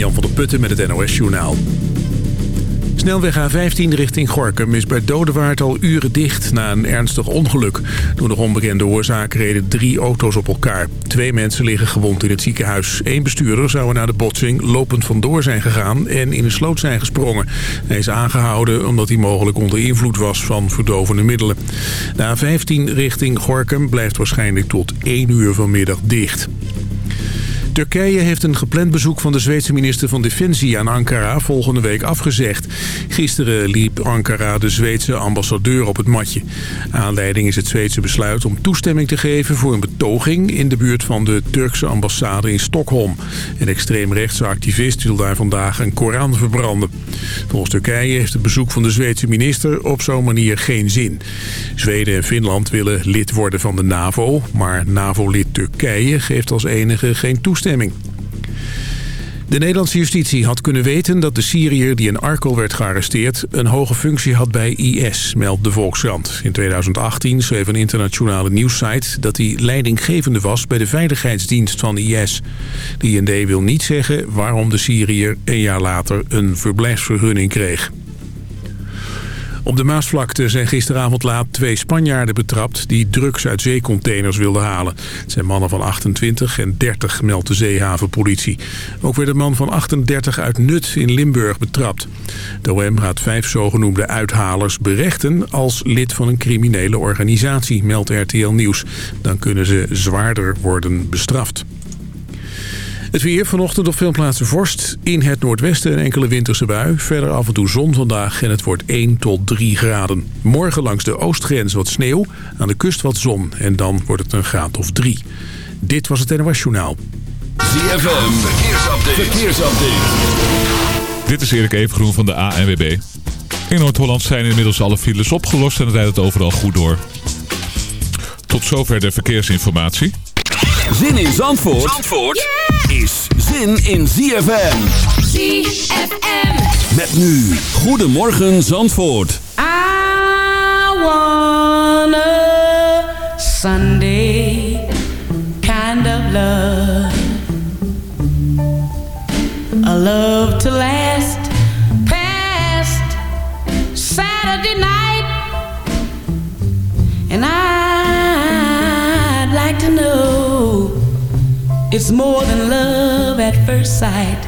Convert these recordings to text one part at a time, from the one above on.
Jan van der Putten met het NOS Journaal. Snelweg A15 richting Gorkum is bij Dodewaard al uren dicht na een ernstig ongeluk. Door nog onbekende oorzaak reden drie auto's op elkaar. Twee mensen liggen gewond in het ziekenhuis. Eén bestuurder zou er na de botsing lopend vandoor zijn gegaan en in een sloot zijn gesprongen. Hij is aangehouden omdat hij mogelijk onder invloed was van verdovende middelen. De A15 richting Gorkum blijft waarschijnlijk tot 1 uur vanmiddag dicht. Turkije heeft een gepland bezoek van de Zweedse minister van Defensie aan Ankara volgende week afgezegd. Gisteren liep Ankara de Zweedse ambassadeur op het matje. Aanleiding is het Zweedse besluit om toestemming te geven voor een betoging in de buurt van de Turkse ambassade in Stockholm. Een extreemrechtse activist wil daar vandaag een Koran verbranden. Volgens Turkije heeft het bezoek van de Zweedse minister op zo'n manier geen zin. Zweden en Finland willen lid worden van de NAVO, maar NAVO-lid Turkije geeft als enige geen toestemming de Nederlandse justitie had kunnen weten dat de Syriër die in Arkel werd gearresteerd... een hoge functie had bij IS, meldt de Volkskrant. In 2018 schreef een internationale nieuwssite dat hij leidinggevende was... bij de veiligheidsdienst van IS. De IND wil niet zeggen waarom de Syriër een jaar later een verblijfsvergunning kreeg. Op de Maasvlakte zijn gisteravond laat twee Spanjaarden betrapt... die drugs uit zeecontainers wilden halen. Het zijn mannen van 28 en 30, meldt de zeehavenpolitie. Ook werd een man van 38 uit Nut in Limburg betrapt. De OM gaat vijf zogenoemde uithalers berechten... als lid van een criminele organisatie, meldt RTL Nieuws. Dan kunnen ze zwaarder worden bestraft. Het weer vanochtend op veel plaatsen vorst. In het noordwesten een enkele winterse bui. Verder af en toe zon vandaag en het wordt 1 tot 3 graden. Morgen langs de oostgrens wat sneeuw. Aan de kust wat zon. En dan wordt het een graad of 3. Dit was het NOS Journaal. ZFM. Verkeersupdate. Verkeersupdate. Dit is Erik Evengroen van de ANWB. In Noord-Holland zijn inmiddels alle files opgelost en het rijdt het overal goed door. Tot zover de verkeersinformatie. Zin in Zandvoort, Zandvoort is zin in ZFM. ZFM. Met nu, Goedemorgen Zandvoort. I want a Sunday kind of love. A love to last past Saturday night. And I'd like to know it's more than love at first sight.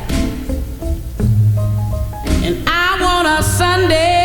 And I want a Sunday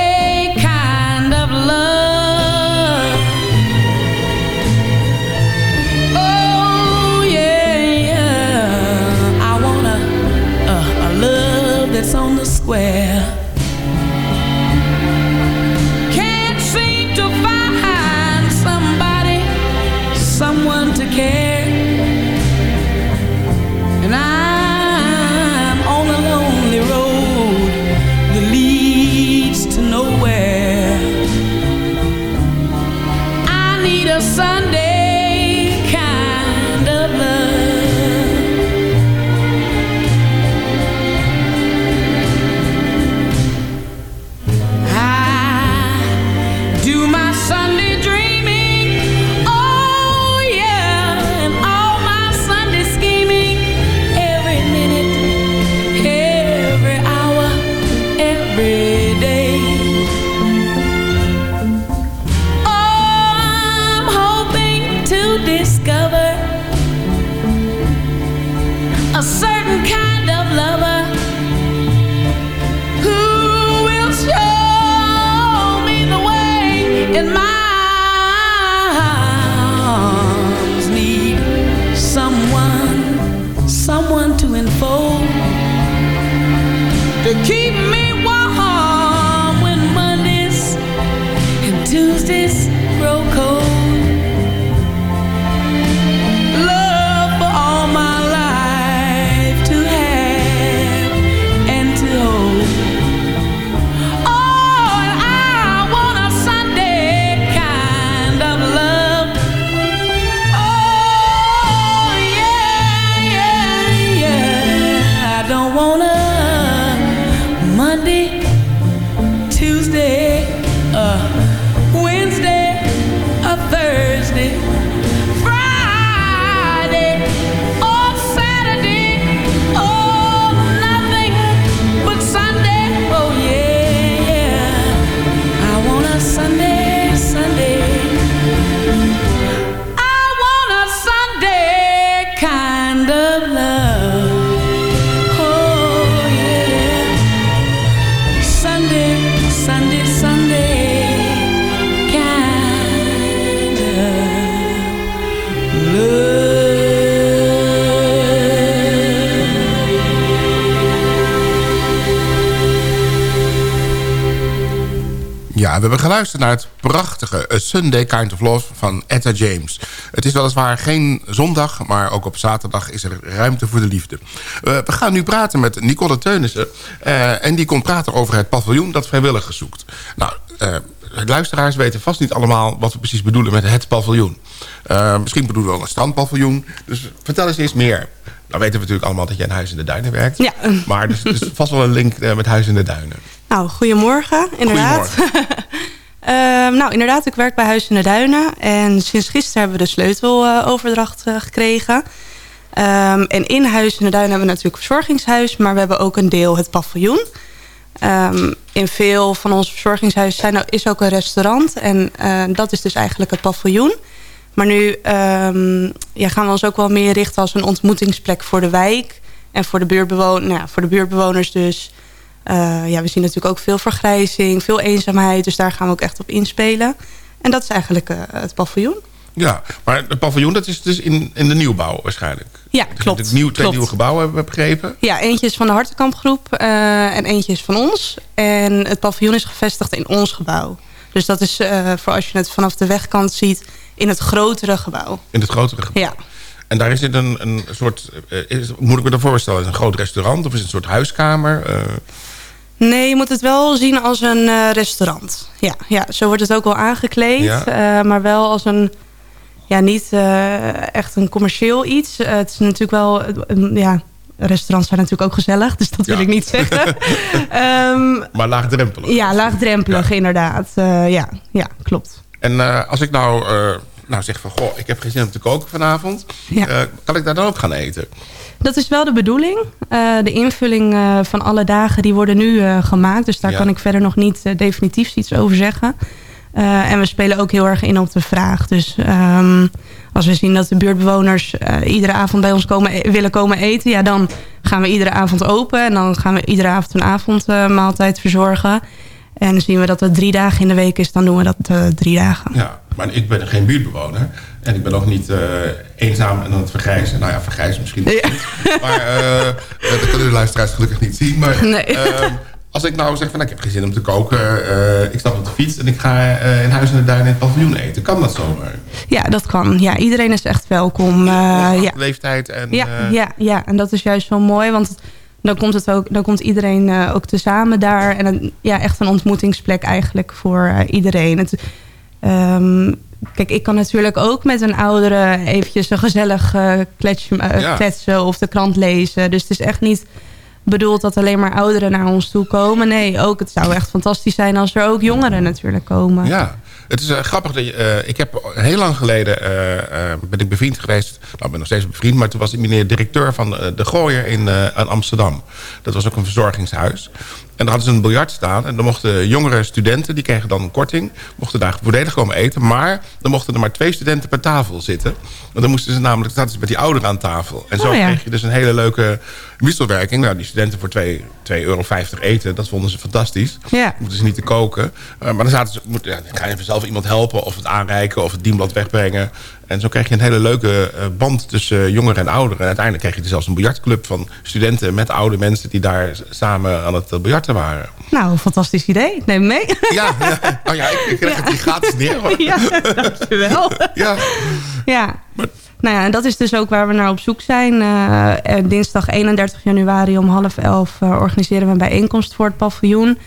hebben geluisterd naar het prachtige A Sunday Kind of Love van Etta James. Het is weliswaar geen zondag, maar ook op zaterdag is er ruimte voor de liefde. Uh, we gaan nu praten met Nicole Teunissen. Uh, en die komt praten over het paviljoen dat vrijwilligers zoekt. Nou, uh, luisteraars weten vast niet allemaal wat we precies bedoelen met het paviljoen. misschien bedoelen we wel een strandpaviljoen. Dus vertel eens eens meer. Nou weten we natuurlijk allemaal dat jij in Huis in de Duinen werkt. Ja. Maar er is vast wel een link met Huis in de Duinen. Nou, goedemorgen, inderdaad. Goedemorgen. uh, nou, inderdaad, ik werk bij Huis in de Duinen. En sinds gisteren hebben we de sleuteloverdracht uh, gekregen. Um, en in Huis in de Duinen hebben we natuurlijk verzorgingshuis... maar we hebben ook een deel het paviljoen. Um, in veel van onze verzorgingshuizen zijn, is ook een restaurant. En uh, dat is dus eigenlijk het paviljoen. Maar nu ja, gaan we ons ook wel meer richten als een ontmoetingsplek voor de wijk... en voor de, buurtbewoners, nou voor de buurtbewoners dus... Uh, ja, we zien natuurlijk ook veel vergrijzing, veel eenzaamheid. Dus daar gaan we ook echt op inspelen. En dat is eigenlijk uh, het paviljoen. Ja, maar het paviljoen dat is dus in, in de nieuwbouw waarschijnlijk. Ja, dus klopt. Het nieuw, twee klopt. nieuwe gebouwen hebben we begrepen. Ja, eentje is van de Hartenkampgroep uh, en eentje is van ons. En het paviljoen is gevestigd in ons gebouw. Dus dat is voor als je het vanaf de wegkant ziet in het grotere gebouw. In het grotere gebouw. Ja. En daar is het een, een soort, is, moet ik me dat voorstellen, is een groot restaurant of is het een soort huiskamer? Nee, je moet het wel zien als een uh, restaurant. Ja, ja, zo wordt het ook wel aangekleed. Ja. Uh, maar wel als een... Ja, niet uh, echt een commercieel iets. het is natuurlijk wel... ja, restaurants zijn natuurlijk ook gezellig. Dus dat Ja. wil ik niet zeggen. um, maar laagdrempelig. ja, laagdrempelig Ja. inderdaad. ja, ja, klopt. En eh, als ik nou, nou zeg van... Goh, ik heb geen zin om te koken vanavond. Ja. Kan ik daar dan ook gaan eten? Dat is wel de bedoeling. Uh, de invulling uh, van alle dagen die worden nu uh, gemaakt. Dus daar Ja. kan ik verder nog niet definitief iets over zeggen. en we spelen ook heel erg in op de vraag. Dus um, als we zien dat de buurtbewoners iedere avond bij ons komen, willen komen eten... Ja, dan gaan we iedere avond open. En dan gaan we iedere avond een avondmaaltijd verzorgen. En zien we dat het drie dagen in de week is, dan doen we dat drie dagen. Ja, maar ik ben geen buurtbewoner. En ik ben ook niet uh, eenzaam en aan het vergrijzen. Nou ja, vergrijzen misschien Ja. niet. Maar uh, dat kunnen de luisteraars gelukkig niet zien. Maar Nee. uh, als ik nou zeg van nou, ik heb geen zin om te koken. eh, ik stap op de fiets en ik ga eh, in Huis in de Duin in het paviljoen eten. Kan dat zomaar? Ja, dat kan. Ja, iedereen is echt welkom. Ja. Leeftijd en... Ja, eh, ja, ja, en dat is juist wel mooi, want dan komt, het ook, dan komt iedereen eh, ook tezamen daar. En een, ja, echt een ontmoetingsplek eigenlijk voor eh, iedereen. Het, ehm, kijk, ik kan natuurlijk ook met een oudere eventjes een gezellig kletsje, Ja. kletsen of de krant lezen. Dus het is echt niet bedoeld dat alleen maar ouderen naar ons toe komen. Nee, ook het zou echt fantastisch zijn als er ook jongeren natuurlijk komen. Ja, het is eh, grappig. Dat je, ik heb heel lang geleden ben ik bevriend geweest. Nou, ik ben nog steeds bevriend. Maar toen was ik meneer directeur van de Gooier in, in Amsterdam. Dat was ook een verzorgingshuis. En daar hadden ze een biljart staan. En dan mochten jongere studenten, die kregen dan een korting... mochten daar voordelig komen eten. Maar dan mochten er maar twee studenten per tafel zitten. Want dan moesten ze namelijk zaten ze met die ouderen aan tafel. En zo Oh, ja. kreeg je dus een hele leuke wisselwerking. Nou, die studenten voor 2,50 euro eten, dat vonden ze fantastisch. Ja. Moeten ze niet te koken. Eh, maar dan zaten ze, moet, ja, ga je zelf iemand helpen of het aanreiken of het dienblad wegbrengen. En zo krijg je een hele leuke eh, band tussen eh, jongeren en ouderen. En uiteindelijk kreeg je dus zelfs een biljartclub van studenten met oude mensen die daar samen aan het eh, biljarten waren. Nou, een fantastisch idee. Neem mee. Ja, ja. Oh ja, ik, ik krijg Ja. het hier gratis neer. hoor. ja, dankjewel. Ja. Ja. Maar- Nou ja, en dat is dus ook waar we naar op zoek zijn. Dinsdag 31 januari om half elf organiseren we een bijeenkomst voor het paviljoen.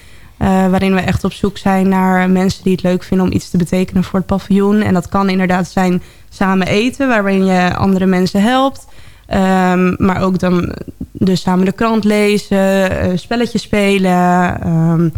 Waarin we echt op zoek zijn naar mensen die het leuk vinden om iets te betekenen voor het paviljoen. En dat kan inderdaad zijn samen eten, waarin je andere mensen helpt. Ehm, maar ook dan dus samen de krant lezen, eh, spelletjes spelen. ehm,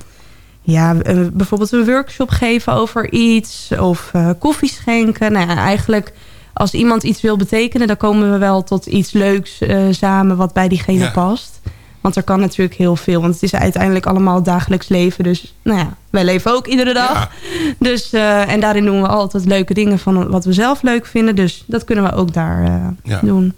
ja, eh, bijvoorbeeld een workshop geven over iets. Of eh, koffie schenken. Nou ja, eigenlijk als iemand iets wil betekenen... dan komen we wel tot iets leuks samen wat bij diegene Ja. past. Want er kan natuurlijk heel veel. Want het is uiteindelijk allemaal dagelijks leven. Dus nou ja, wij leven ook iedere dag. Ja. Dus, eh, en daarin doen we altijd leuke dingen van wat we zelf leuk vinden. Dus dat kunnen we ook daar eh, Ja. doen.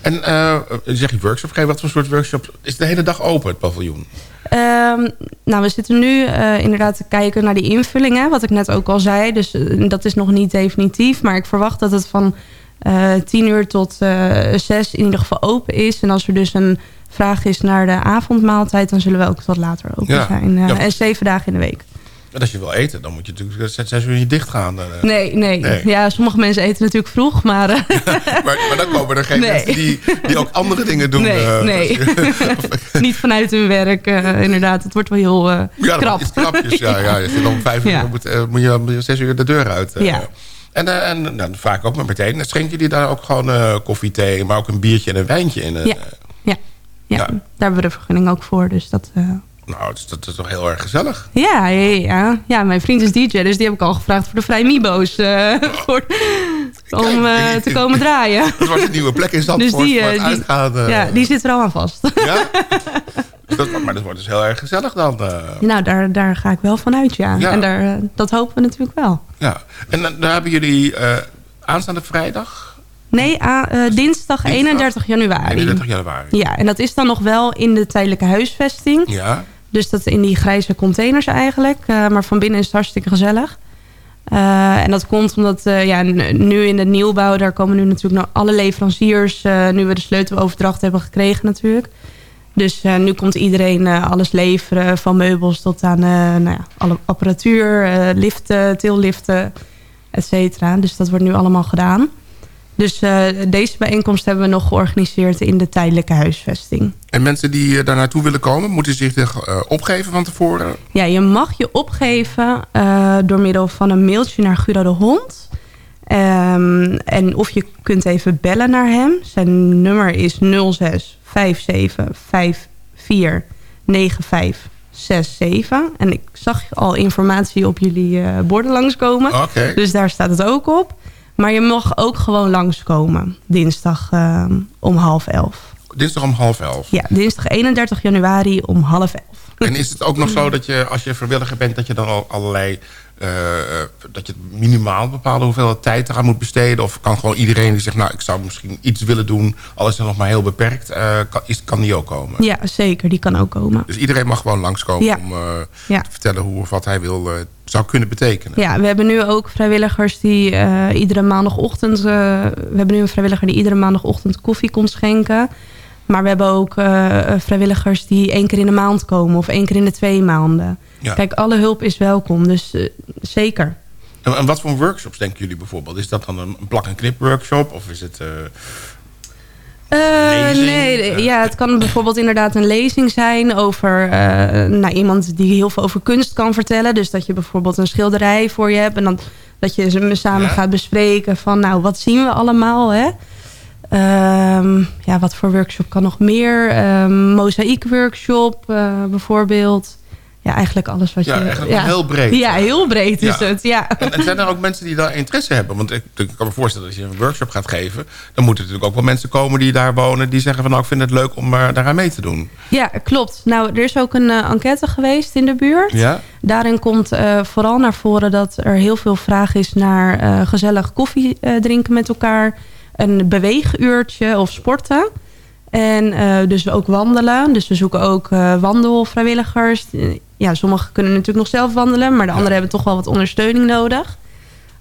En eh, zeg je workshop geven, wat voor soort workshop? Is de hele dag open, het paviljoen? Ehm, nou, we zitten nu inderdaad te kijken naar die invullingen, wat ik net ook al zei. Dus dat is nog niet definitief. Maar ik verwacht dat het van 10 uur tot 6 in ieder geval open is. En als er dus een vraag is naar de avondmaaltijd, dan zullen we ook wat later open Ja. zijn. Eh, Ja. En zeven dagen in de week. En als je wil eten, dan moet je natuurlijk zes uur niet dicht gaan. eh. Nee, nee, Nee. Ja, sommige mensen eten natuurlijk vroeg, maar... eh, maar, maar dan komen er geen Nee. mensen die, die ook andere dingen doen. nee, nee. niet vanuit hun werk, inderdaad. Het wordt wel heel eh, Ja, krap. krapjes. Ja, ja. Je dan om vijf uur Ja. moet, moet, je, je zes uur de deur uit. Ja. En, en nou, vaak ook maar meteen. Schenken jullie daar ook gewoon koffie, thee, maar ook een biertje en een wijntje in? Ja. Ja. Daar hebben we de vergunning ook voor. Dus dat, eh, Nou, dus dat is toch heel erg gezellig. ja, ja, ja. ja, mijn vriend is DJ, dus die heb ik al gevraagd voor de Vrij Mibo's. eh, voor, om eh, te komen draaien. Het wordt een nieuwe plek in Zandvoort Dus die, uitgaan. Ja, die zit er al aan vast. Ja? Dus dat, maar dat wordt dus heel erg gezellig dan. nou, daar, daar ga ik wel van uit, ja. Ja. En daar, dat hopen we natuurlijk wel. ja. En dan, dan hebben jullie aanstaande vrijdag, Nee, a- eh, dinsdag 31 januari. 31 januari. Ja, en dat is dan nog wel in de tijdelijke huisvesting. Ja. Dus dat in die grijze containers eigenlijk. Eh, maar van binnen is het hartstikke gezellig. Eh, en dat komt omdat ja, nu in de nieuwbouw... daar komen nu natuurlijk nog alle leveranciers... nu we de sleuteloverdracht hebben gekregen natuurlijk. Dus nu komt iedereen alles leveren... van meubels tot aan nou ja, alle apparatuur... liften, tilliften, et cetera. Dus dat wordt nu allemaal gedaan. Dus eh, deze bijeenkomst hebben we nog georganiseerd... in de tijdelijke huisvesting. En mensen die eh, daar naartoe willen komen, moeten zich eh, opgeven van tevoren? Ja, je mag je opgeven door middel van een mailtje naar Gura de Hond. Ehm, en of je kunt even bellen naar hem. Zijn nummer is 06 57 54 95 67. En ik zag al informatie op jullie borden langskomen. Oké. Dus daar staat het ook op. Maar je mag ook gewoon langskomen. Dinsdag ehm, om half elf. Dinsdag om half elf. Ja, dinsdag 31 januari om half elf. En is het ook nog zo dat je, als je vrijwilliger bent... dat je dan al allerlei... eh, dat je minimaal een bepaalde hoeveelheid tijd eraan moet besteden? Of kan gewoon iedereen die zegt... nou, ik zou misschien iets willen doen... al is nog maar heel beperkt... eh, kan, is, kan die ook komen? Ja, zeker. Die kan ook komen. Dus iedereen mag gewoon langskomen... Ja. om eh, Ja. te vertellen hoe of wat hij wil... zou kunnen betekenen. Ja, we hebben nu ook vrijwilligers die eh, iedere maandagochtend... eh, we hebben nu een vrijwilliger die iedere maandagochtend koffie komt schenken. Maar we hebben ook eh, vrijwilligers die één keer in de maand komen... of één keer in de twee maanden. Ja. Kijk, alle hulp is welkom, dus zeker. En, en wat voor workshops denken jullie bijvoorbeeld? Is dat dan een plak-en-knip workshop? Of is het... eh, nee, ja, het kan bijvoorbeeld inderdaad een lezing zijn over eh, nou, iemand die heel veel over kunst kan vertellen. Dus dat je bijvoorbeeld een schilderij voor je hebt en dan dat je ze samen Ja. gaat bespreken van nou, wat zien we allemaal, hè? Ehm, ja, wat voor workshop kan nog meer? Ehm mozaïek workshop eh, bijvoorbeeld. Ja, eigenlijk alles wat Ja, je... wel heel breed. Ja, heel breed is Ja. het, ja. En, en zijn er ook mensen die daar interesse hebben? Want ik, ik kan me voorstellen, als je een workshop gaat geven... dan moeten er natuurlijk ook wel mensen komen die daar wonen... die zeggen van nou, ik vind het leuk om eh, daaraan mee te doen. Ja, klopt. Nou, er is ook een eh, enquête geweest in de buurt. Ja? Daarin komt eh, vooral naar voren dat er heel veel vraag is naar gezellig koffie drinken met elkaar. Een beweeguurtje of sporten. En eh, dus ook wandelen. Dus we zoeken ook eh, wandelvrijwilligers. Ja, sommigen kunnen natuurlijk nog zelf wandelen. Maar de anderen hebben toch wel wat ondersteuning nodig.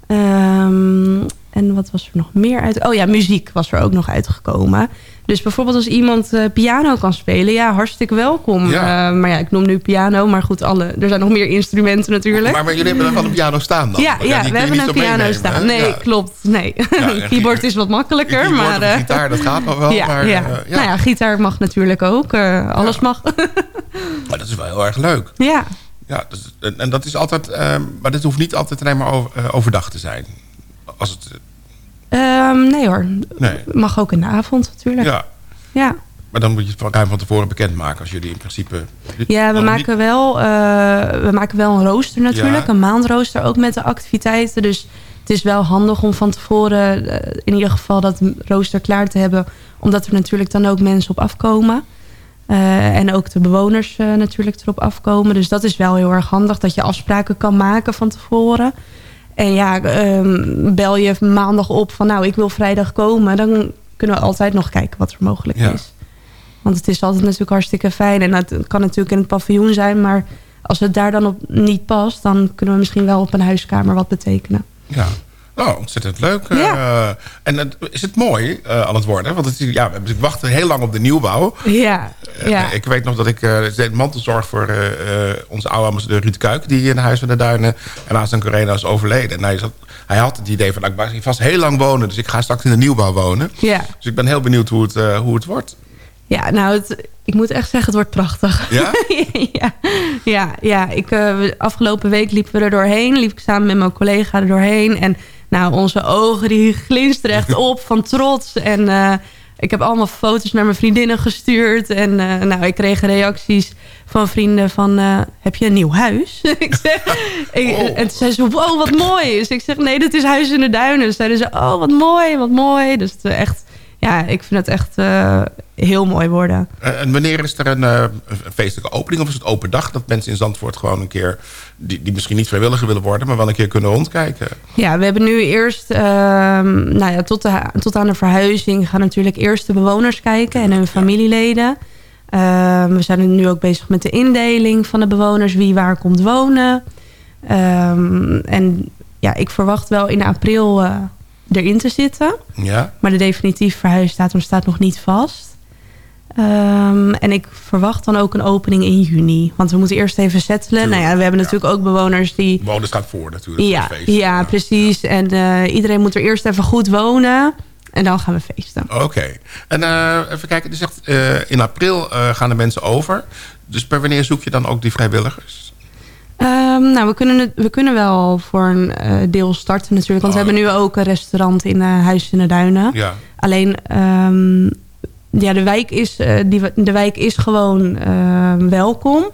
Ehm, en wat was er nog meer uit? Oh ja, muziek was er ook nog uitgekomen. Dus bijvoorbeeld als iemand eh, piano kan spelen, ja, hartstikke welkom. Ja. Eh, maar ja, ik noem nu piano, maar goed, alle, er zijn nog meer instrumenten natuurlijk. Maar, maar jullie hebben wel een piano staan dan? ja, ja we hebben een piano meenemen, staan. hè? Nee, Ja. klopt. Nee. Keyboard is wat makkelijker, Keyboard maar... eh, gitaar, dat gaat nog wel. ja, maar, ja. ja. Nou ja, gitaar mag natuurlijk ook. alles mag. Maar dat is wel heel erg leuk. ja. Ja, dus, en, dat is altijd... eh, maar dit hoeft niet altijd alleen maar over, overdag te zijn. Als het, Ehm, nee hoor. nee. Mag ook in de avond natuurlijk. Ja. Ja, Ja, maar dan moet je het ruim van tevoren bekendmaken... als jullie in principe... we, nog maken wel, eh, we maken wel een rooster natuurlijk. Ja. Een maandrooster ook met de activiteiten. Dus het is wel handig om van tevoren eh, in ieder geval dat rooster klaar te hebben. Omdat er natuurlijk dan ook mensen op afkomen. Eh, en ook de bewoners natuurlijk erop afkomen. Dus dat is wel heel erg handig. Dat je afspraken kan maken van tevoren. En ja, ehm, bel je maandag op van nou, ik wil vrijdag komen. Dan kunnen we altijd nog kijken wat er mogelijk Ja. is. Want het is altijd natuurlijk hartstikke fijn. En het kan natuurlijk in het paviljoen zijn. Maar als het daar dan op niet past... dan kunnen we misschien wel op een huiskamer wat betekenen. Ja. Oh, ontzettend leuk. Ja. Eh, en het- is het mooi eh, aan het worden? Want het, ja, we wachten heel lang op de nieuwbouw. Ja, Ja. Ik weet nog dat ik uh, deed mantelzorg voor uh, onze oude ambassadeur Ruud Kuik... die in Huis van de Duinen en naast een Corena is overleden. En hij, zat, hij had het idee van, nou, ik mag vast heel lang wonen... dus ik ga straks in de nieuwbouw wonen. Ja. Dus ik ben heel benieuwd hoe het, hoe het wordt. Ja, nou, het, ik moet echt zeggen, het wordt prachtig. Ja? ja, ja, ja. Ik, afgelopen week liepen we er doorheen. Liep ik samen met mijn collega er doorheen. En nou, onze ogen die glinsteren echt op van trots. En ik heb allemaal foto's naar mijn vriendinnen gestuurd. En uh, nou, ik kreeg reacties van vrienden van... Uh, heb je een nieuw huis? ik zeg, ik, oh. En toen zei ze, wow, wat mooi. Dus ik zeg, nee, dit is Huis in de Duinen. Zeiden ze, oh, wat mooi, wat mooi. Dus het echt ja, ik vind het echt uh, heel mooi worden. En wanneer is er een, uh, een, feestelijke opening? Of is het open dag dat mensen in Zandvoort gewoon een keer... Die, die misschien niet vrijwilliger willen worden... maar wel een keer kunnen rondkijken? Ja, we hebben nu eerst... Uh, nou ja, tot, de, tot aan de verhuizing gaan natuurlijk eerst de bewoners kijken... en hun familieleden. Ehm, we zijn nu ook bezig met de indeling van de bewoners... wie waar komt wonen. Um, en ja, ik verwacht wel in april erin te zitten. Ja. Maar de definitieve verhuisdatum staat nog niet vast. Um, en ik verwacht dan ook een opening in juni. Want we moeten eerst even settelen. nou ja, we hebben natuurlijk ook bewoners die... Wonen staat voor natuurlijk. Ja, ja, ja, precies. En uh, iedereen moet er eerst even goed wonen. En dan gaan we feesten. Oké. En uh, even kijken. Je zegt uh, in april gaan de mensen over. Dus per wanneer zoek je dan ook die vrijwilligers? Um, nou, we kunnen, het, we kunnen wel voor een uh, deel starten natuurlijk. Want oh. we hebben nu ook een restaurant in uh, Huis in de Duinen. Ja. Alleen, um, ja, de wijk is, uh, die, de wijk is gewoon welkom.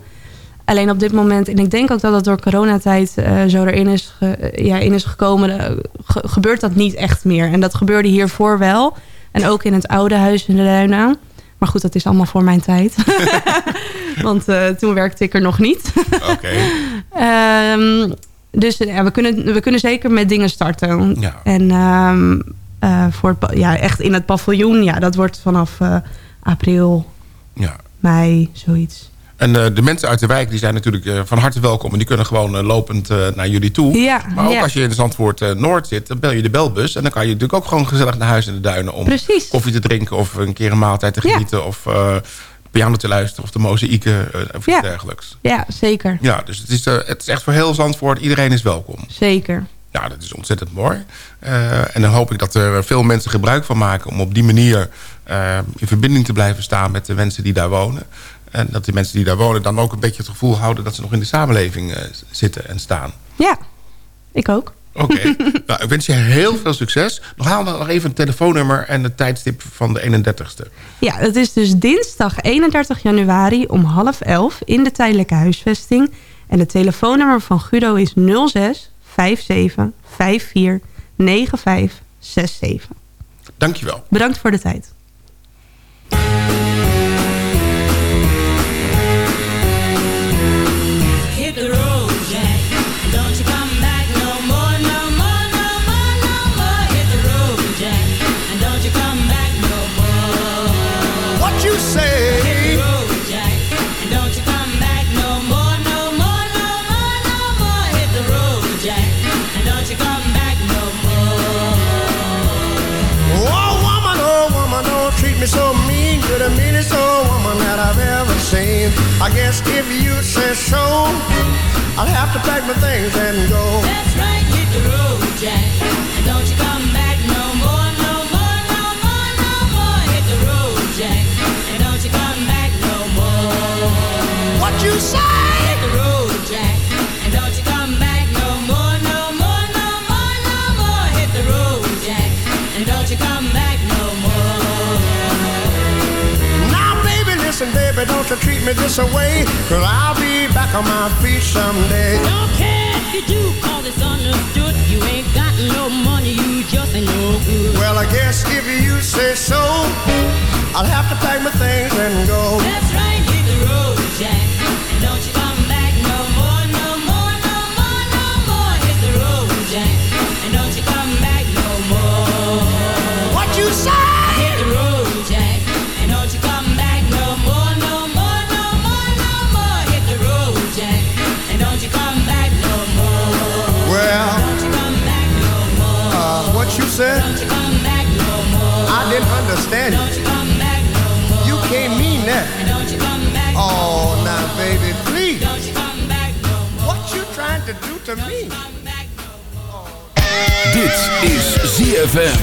Alleen op dit moment, en ik denk ook dat dat door coronatijd zo erin is, ja, in is gekomen, ge, gebeurt dat niet echt meer. En dat gebeurde hiervoor wel. En ook in het oude Huis in de Duinen. Maar goed, dat is allemaal voor mijn tijd. Want uh, toen werkte ik er nog niet. Oké. um, dus ja, we, kunnen, we kunnen zeker met dingen starten. Ja. En um, uh, voor het, ja, echt in het paviljoen, ja, dat wordt vanaf uh, april, ja. mei, zoiets. En uh, de mensen uit de wijk die zijn natuurlijk uh, van harte welkom. En die kunnen gewoon uh, lopend naar jullie toe. Ja, maar ook ja. als je in de Zandvoort Noord zit, dan bel je de belbus. En dan kan je natuurlijk ook gewoon gezellig naar huis in de duinen. Om Precies. koffie te drinken of een keer een maaltijd te genieten. Ja. Of piano te luisteren of de mozaïeken of iets dergelijks. Ja, zeker. Ja, dus het is, het is echt voor heel Zandvoort. Iedereen is welkom. Zeker. Ja, dat is ontzettend mooi. en dan hoop ik dat er veel mensen gebruik van maken... om op die manier in verbinding te blijven staan met de mensen die daar wonen. En dat die mensen die daar wonen dan ook een beetje het gevoel houden... dat ze nog in de samenleving uh, zitten en staan. Ja, ik ook. Oké. Okay. nou, ik wens je heel veel succes. Nog haal dan nog even een telefoonnummer en het tijdstip van de 31ste. Ja, dat is dus dinsdag 31 januari om half elf in de tijdelijke huisvesting. En het telefoonnummer van Guido is 06 57 54 95 67. Dankjewel. Bedankt voor de tijd. Dit is ZFM.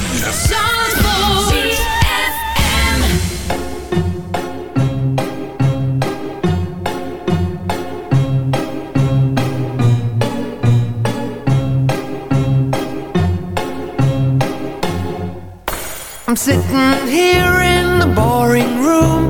I'm sitting here in the boring room.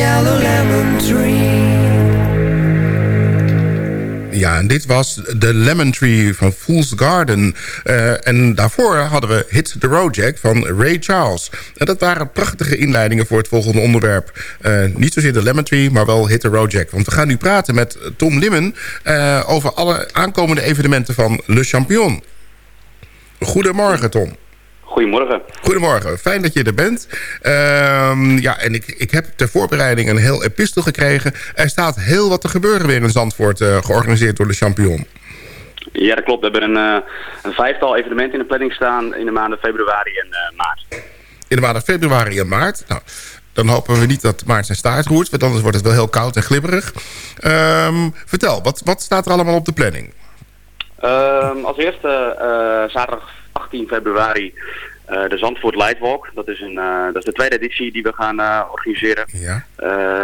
yellow lemon tree. Ja, en dit was The Lemon Tree van Fool's Garden. Eh, en daarvoor hadden we Hit the Road Jack van Ray Charles. En dat waren prachtige inleidingen voor het volgende onderwerp. Eh, niet zozeer de Lemon Tree, maar wel Hit the Road Jack. Want we gaan nu praten met Tom Limmen... eh, over alle aankomende evenementen van Le Champion. Goedemorgen, Tom. Goedemorgen. Goedemorgen, fijn dat je er bent. Ehm, ja, en ik, ik heb ter voorbereiding een heel epistel gekregen. Er staat heel wat te gebeuren weer in Zandvoort, eh, georganiseerd door de Champion. Ja, dat klopt. We hebben een, eh, een vijftal evenementen in de planning staan in de maanden februari en eh, maart. In de maanden februari en maart. Nou, dan hopen we niet dat maart zijn staart roert, want anders wordt het wel heel koud en glibberig. Ehm, vertel, wat, wat staat er allemaal op de planning? Ehm, als eerste zaterdag 18 februari eh, de Zandvoort Lightwalk. Dat is, een, eh, dat is de tweede editie die we gaan eh, organiseren. Ja.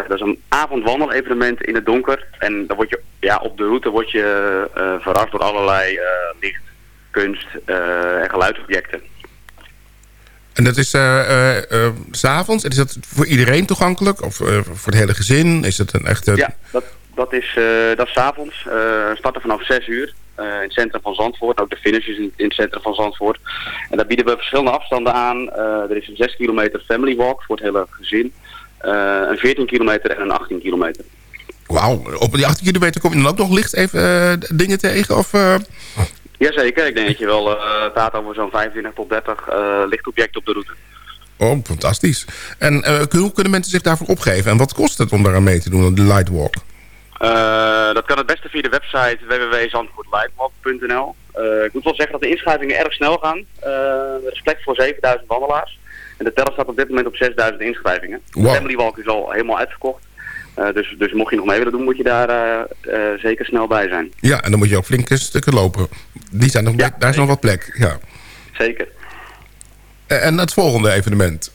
Dat is een avondwandelevenement in het donker. En dan word je, ja, op de route word je verrast door allerlei licht, kunst en geluidsobjecten. En dat is s s'avonds. En is dat voor iedereen toegankelijk? Of voor het hele gezin? Is het een echte... Ja, dat, dat is, dat is 's avonds. Eh starten vanaf 6 uur in het centrum van Zandvoort. Ook de finish is in, in het centrum van Zandvoort. En daar bieden we verschillende afstanden aan. Eh, er is een 6 kilometer family walk voor het hele gezin. Eh, een 14 kilometer en een 18 kilometer. Wauw, op die 18 kilometer kom je dan ook nog licht even eh, dingen tegen? Of, eh, Jazeker, ik denk dat je wel eh praat over zo'n 25 tot 30 eh, lichtobjecten op de route. Oh, fantastisch. En eh, hoe kunnen mensen zich daarvoor opgeven? En wat kost het om daaraan mee te doen, de Lightwalk? Eh, dat kan het beste via de website www.zandvoortlightwalk.nl. Eh, ik moet wel zeggen dat de inschrijvingen erg snel gaan. Er is plek voor 7000 wandelaars. En de teller staat op dit moment op 6000 inschrijvingen. Wow. De Family Walk is al helemaal uitverkocht. Eh, dus, dus mocht je nog mee willen doen, moet je daar zeker snel bij zijn. Ja, en dan moet je ook flinke stukken lopen. Die zijn nog, Ja, daar is nog wat plek. Ja. Zeker. Eh, En het volgende evenement.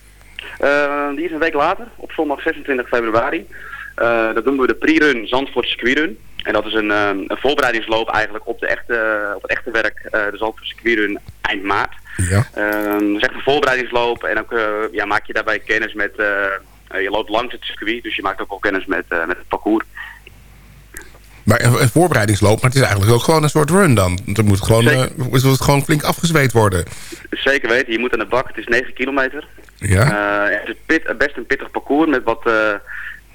Die is een week later, op zondag 26 februari. Eh, dat noemen we de pre-run Zandvoort Circuitrun. En dat is een, eh, een voorbereidingsloop eigenlijk op, de echte, op het echte werk, eh, de Zandvoort Circuitrun eind maart. Ja. Eh, dat is echt een voorbereidingsloop en ook eh, ja, maak je daarbij kennis met... je loopt langs het circuit, dus je maakt ook wel kennis met, met het parcours. Maar een, voorbereidingsloop, maar het is eigenlijk ook gewoon een soort run dan. Er moet gewoon, eh, het moet gewoon flink afgezweet worden. Zeker weten, je moet aan de bak. Het is 9 kilometer. Ja. Het is pit, best een pittig parcours met wat,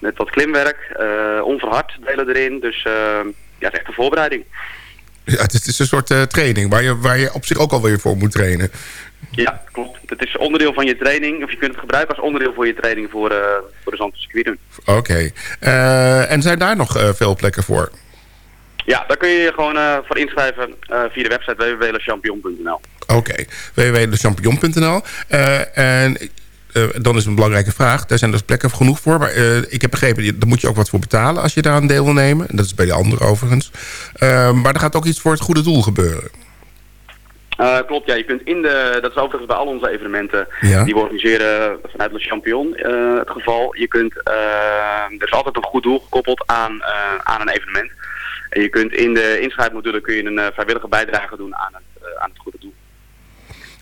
met wat klimwerk. eh, onverhard delen erin. Dus eh, ja, het is echt een voorbereiding. ja het, is, het is een soort eh, training waar je, waar je op zich ook alweer voor moet trainen. Ja, klopt. Het is onderdeel van je training. Of je kunt het gebruiken als onderdeel voor je training voor, voor de Zandvoortse circuit. Oké. En zijn daar nog veel plekken voor? Ja, daar kun je je gewoon voor inschrijven via de website www.lechampion.nl. Oké. www.lechampion.nl Eh, En dan is een belangrijke vraag. Daar zijn dus plekken genoeg voor. Maar eh, ik heb begrepen, daar moet je ook wat voor betalen als je daar aan deel wil nemen. Dat is bij de anderen overigens. Eh, maar er gaat ook iets voor het goede doel gebeuren. Eh, klopt, ja. Je kunt in de, dat is overigens bij al onze evenementen Ja. die we organiseren vanuit Le Champion eh, het geval. Je kunt, eh, er is altijd een goed doel gekoppeld aan, eh, aan een evenement. En je kunt in de inschrijfmodule kun je een eh, vrijwillige bijdrage doen aan het, eh, aan het goede doel.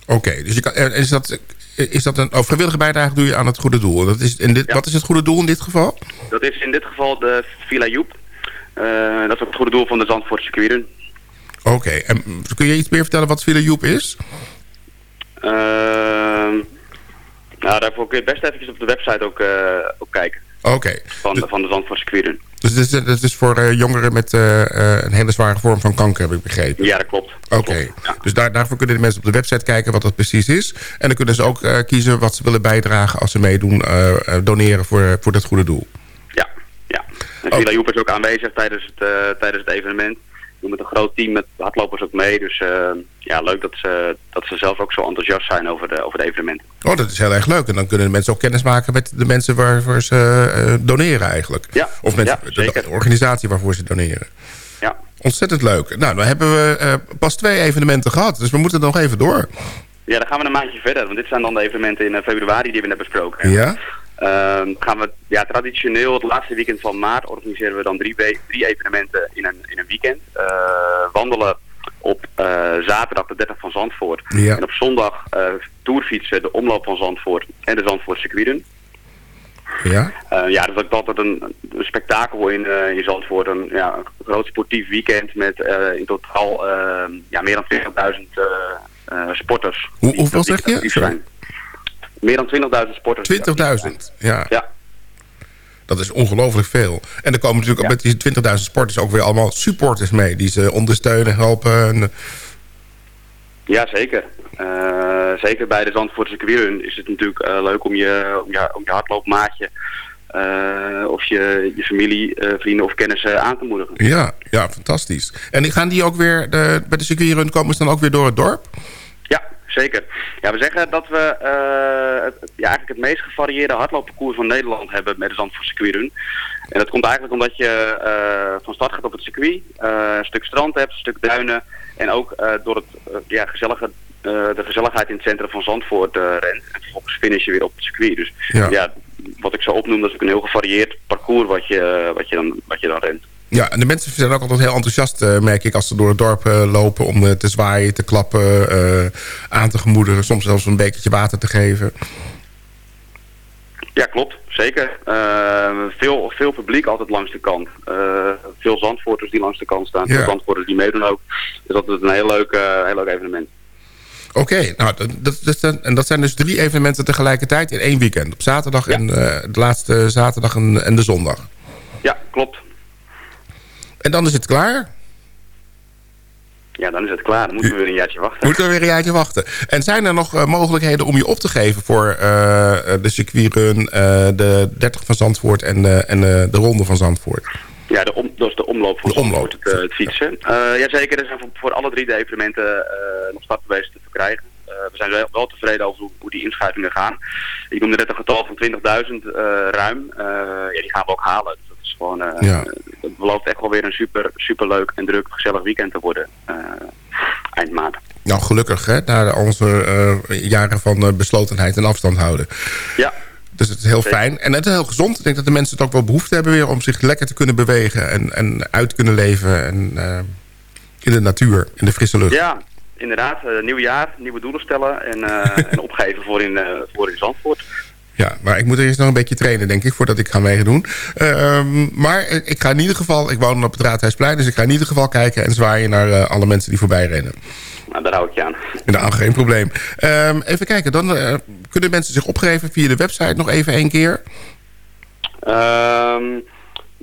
Oké, dus je kan, is, dat, is dat een oh, vrijwillige bijdrage doe je aan het goede doel? Dat is in dit, Ja. Wat is het goede doel in dit geval? Dat is in dit geval de Villa Joep. Eh, dat is ook het goede doel van de Zandvoortse circuitrun. Oké, en kun je iets meer vertellen wat Villa Joep is? Ehm, nou, daarvoor kun je best even op de website ook, eh, ook kijken. Oké, Van, de- van de Zandvoortse circuitrun. Dus het is, is voor eh, jongeren met eh, eh, een hele zware vorm van kanker, heb ik begrepen. Ja, dat klopt. Oké, dus daar, daarvoor kunnen de mensen op de website kijken wat dat precies is. En dan kunnen ze ook kiezen wat ze willen bijdragen als ze meedoen, doneren voor, voor dat goede doel. Ja, ja. En Oh. Joep is ook aanwezig tijdens het, tijdens het evenement. We doen met een groot team met hardlopers ook mee. Dus eh, ja, leuk dat ze, dat ze zelf ook zo enthousiast zijn over de, over de evenementen. Oh, dat is heel erg leuk. En dan kunnen de mensen ook kennis maken met de mensen waarvoor ze eh, doneren eigenlijk. Ja, Of met ja, de, organisatie waarvoor ze doneren. Ja. Ontzettend leuk. Nou, dan hebben we eh, pas twee evenementen gehad. Dus we moeten nog even door. ja, dan gaan we een maandje verder. Want dit zijn dan de evenementen in februari die we net besproken hebben. Ja? Ehm, gaan we ja, traditioneel het laatste weekend van maart organiseren we dan drie, drie evenementen in een, in een weekend. Eh, wandelen op eh, zaterdag de 30 van Zandvoort. Ja. En op zondag eh tourfietsen de omloop van Zandvoort en de Zandvoort circuiten. Ja? Eh, ja, dat is ook altijd een, een spektakel in, eh in Zandvoort. Een, ja, een groot sportief weekend met in totaal ja, meer dan 20.000 eh, eh, sporters. Hoe- hoeveel zeg je? Meer dan 20.000 sporters. die actief zijn. 20.000. Ja. Ja, Dat is ongelooflijk veel. En er komen natuurlijk Ja. met die 20.000 sporters ook weer allemaal supporters mee. Die ze ondersteunen, helpen. En, ja, zeker. Eh, zeker bij de Zandvoortse circuitrun is het natuurlijk eh, leuk om je, om je, om je hardloopmaatje... eh, of je, je familie, vrienden of kennissen aan te moedigen. ja, ja, fantastisch. En gaan die ook weer, de, bij de circuitrun komen ze dan ook weer door het dorp? Ja, zeker. Ja, we zeggen dat we eh, het, ja, eigenlijk het meest gevarieerde hardloopparcours van Nederland hebben met de Zandvoort circuitrun. En dat komt eigenlijk omdat je eh, van start gaat op het circuit, eh, een stuk strand hebt, een stuk duinen en ook door het, ja, gezellige, de gezelligheid in het centrum van Zandvoort rent. En vervolgens finish je weer op het circuit. Dus Ja. ja. wat ik zo opnoem, dat is ook een heel gevarieerd parcours wat je, wat je, dan, wat je dan rent. Ja, en de mensen zijn ook altijd heel enthousiast, eh, merk ik, als ze door het dorp eh, lopen om eh, te zwaaien, te klappen, aan te gemoedigen, soms zelfs een bekertje water te geven. Ja, klopt. Zeker. Veel, veel publiek altijd langs de kant. Veel zandvoorters die langs de kant staan. Ja. Veel zandvoorters die meedoen ook. Dus dat is een heel leuk, heel leuk evenement. Oké, nou, dat, dat, en dat zijn dus drie evenementen tegelijkertijd in één weekend. Op zaterdag Ja. en de laatste zaterdag en, en de zondag. Ja, klopt. En dan is het klaar. Ja, dan is het klaar. Dan moeten we weer een jaartje wachten. Moeten we weer een jaartje wachten. En zijn er nog eh, mogelijkheden om je op te geven voor eh, eh, de circuitrun, de 30 van Zandvoort en, de en de de ronde van Zandvoort? Ja, de om, dat is de omloop van De omloop. Het, het fietsen. Uh, jazeker, er zijn voor, voor alle drie de evenementen nog startbewijzen te verkrijgen. We zijn wel, wel tevreden over hoe, hoe die inschrijvingen gaan. Ik noemde net een getal van 20.000 eh, ruim. Ja, die gaan we ook halen. Dus is gewoon, eh, Ja. het belooft echt wel weer een super, super leuk en druk, gezellig weekend te worden. eh, eind maand. Nou, gelukkig, hè, na onze eh, jaren van beslotenheid en afstand houden. Ja, Dus het is heel Zeker. fijn. En het is heel gezond. Ik denk dat de mensen het ook wel behoefte hebben weer... om zich lekker te kunnen bewegen en, en uit te kunnen leven. En, in de natuur, in de frisse lucht. ja inderdaad. nieuw jaar, nieuwe doelen stellen en, en opgeven voor in, voor in Zandvoort. Ja, maar ik moet eerst nog een beetje trainen, denk ik, voordat ik ga meedoen. Ehm, maar eh, ik ga in ieder geval, ik woon op het Raadhuisplein... dus ik ga in ieder geval kijken en zwaaien naar eh, alle mensen die voorbij rennen. Nou, daar hou ik je aan. Nou, geen probleem. Ehm, even kijken, dan eh, kunnen mensen zich opgeven via de website nog even één keer. Ehm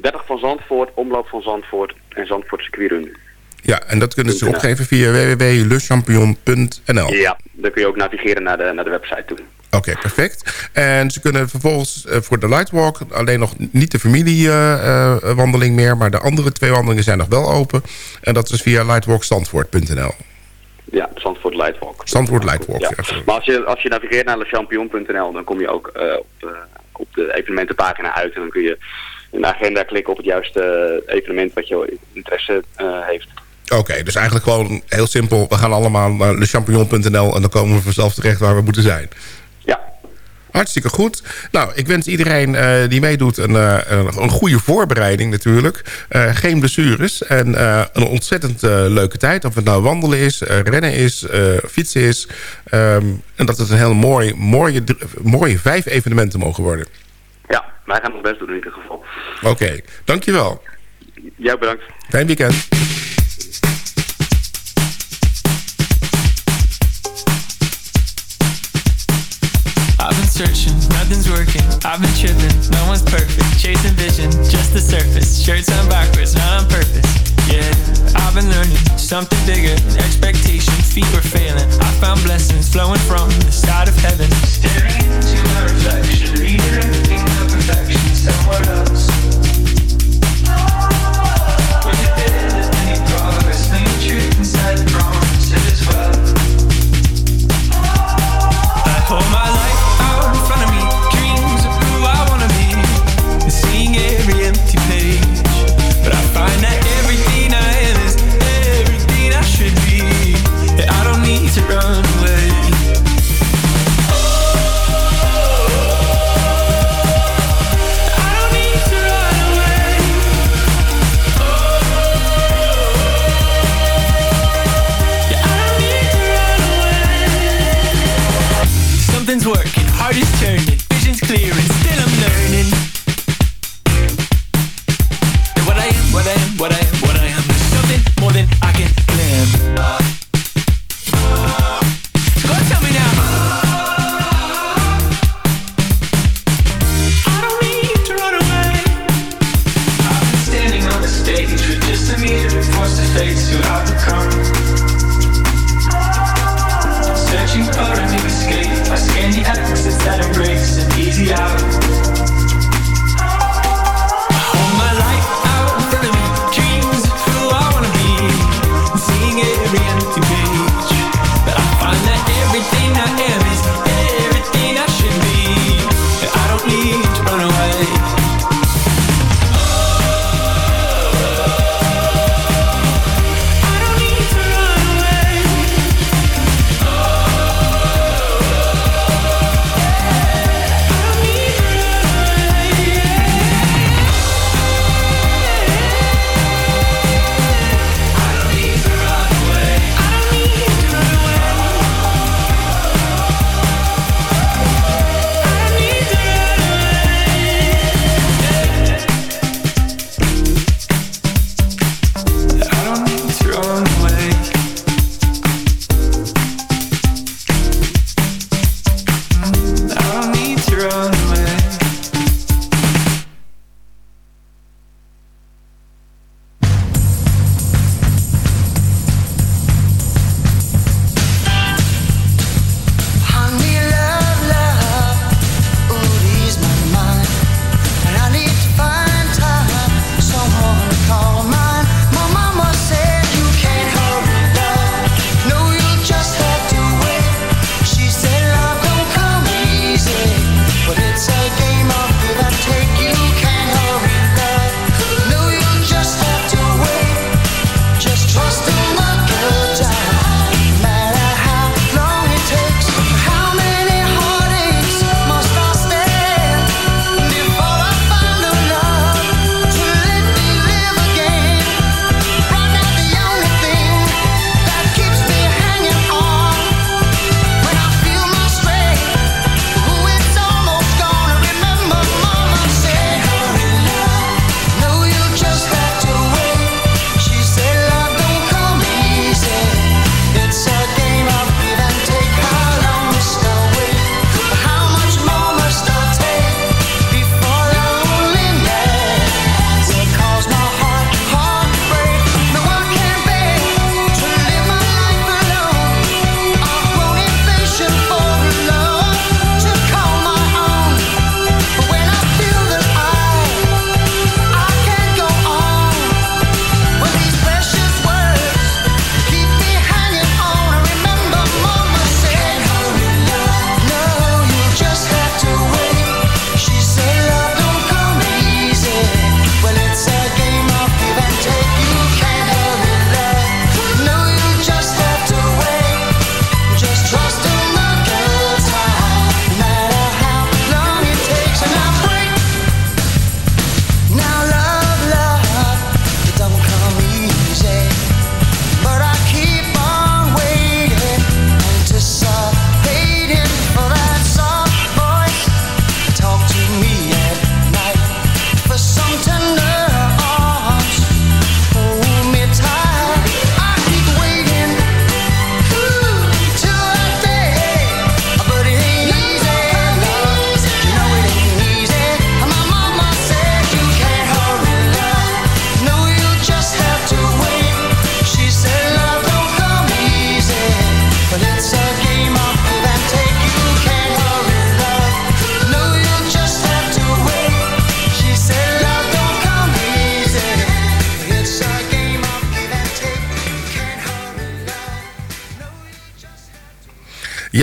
30 van Zandvoort, omloop van Zandvoort en Zandvoort circuitrun. Ja, en dat kunnen ze opgeven via www.lechampion.nl. Ja, dan kun je ook navigeren naar de, naar de website toe. Oké, perfect. En ze kunnen vervolgens eh, voor de Lightwalk alleen nog niet de familiewandeling meer... maar de andere twee wandelingen zijn nog wel open. En dat is via lightwalkstandvoort.nl. Ja, Zandvoort Lightwalk. Zandvoort Lightwalk, Ja. ja, sorry. Maar als je, als je navigeert naar lechampion.nl, dan kom je ook eh, op, eh, op de evenementenpagina uit. En dan kun je in de agenda klikken op het juiste eh, evenement wat je interesse eh, heeft. Oké, dus eigenlijk gewoon heel simpel. We gaan allemaal naar lechampion.nl en dan komen we vanzelf terecht waar we moeten zijn. Hartstikke goed. Nou, ik wens iedereen eh, die meedoet een, eh, een, een goede voorbereiding natuurlijk. Eh, geen blessures en een ontzettend leuke tijd. Of het nou wandelen is, rennen is, fietsen is. Ehm, en dat het een heel mooi, mooie, mooie vijf evenementen mogen worden. ja, wij gaan ons best doen in ieder geval. Oké, dankjewel. Jij bedankt. Fijn weekend. Searching, nothing's working. I've been tripping, no one's perfect. Chasing vision, just the surface. Shirts on backwards, not on purpose. Yeah, I've been learning something bigger. Expectations, feet were failing. I found blessings flowing from the side of heaven. Staring into my reflection, redirecting the perfection somewhere else.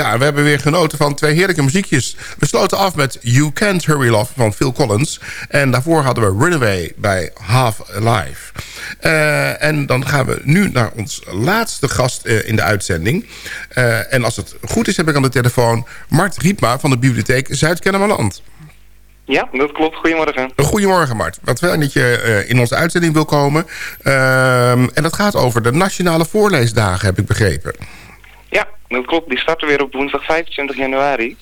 Ja, we hebben weer genoten van twee heerlijke muziekjes. We sloten af met You Can't Hurry Love van Phil Collins. En daarvoor hadden we Runaway bij Half Alive. Eh, en dan gaan we nu naar ons laatste gast eh, in de uitzending. Eh, en als het goed is, heb ik aan de telefoon Mart Riepma van de Bibliotheek Zuid-Kennemerland. Ja, dat klopt. Goedemorgen. Goedemorgen Mart. Wat fijn dat je in onze uitzending wil komen. Ehm, en dat gaat over de Nationale Voorleesdagen, heb ik begrepen. Ja, dat klopt. Die starten weer op woensdag 25 januari.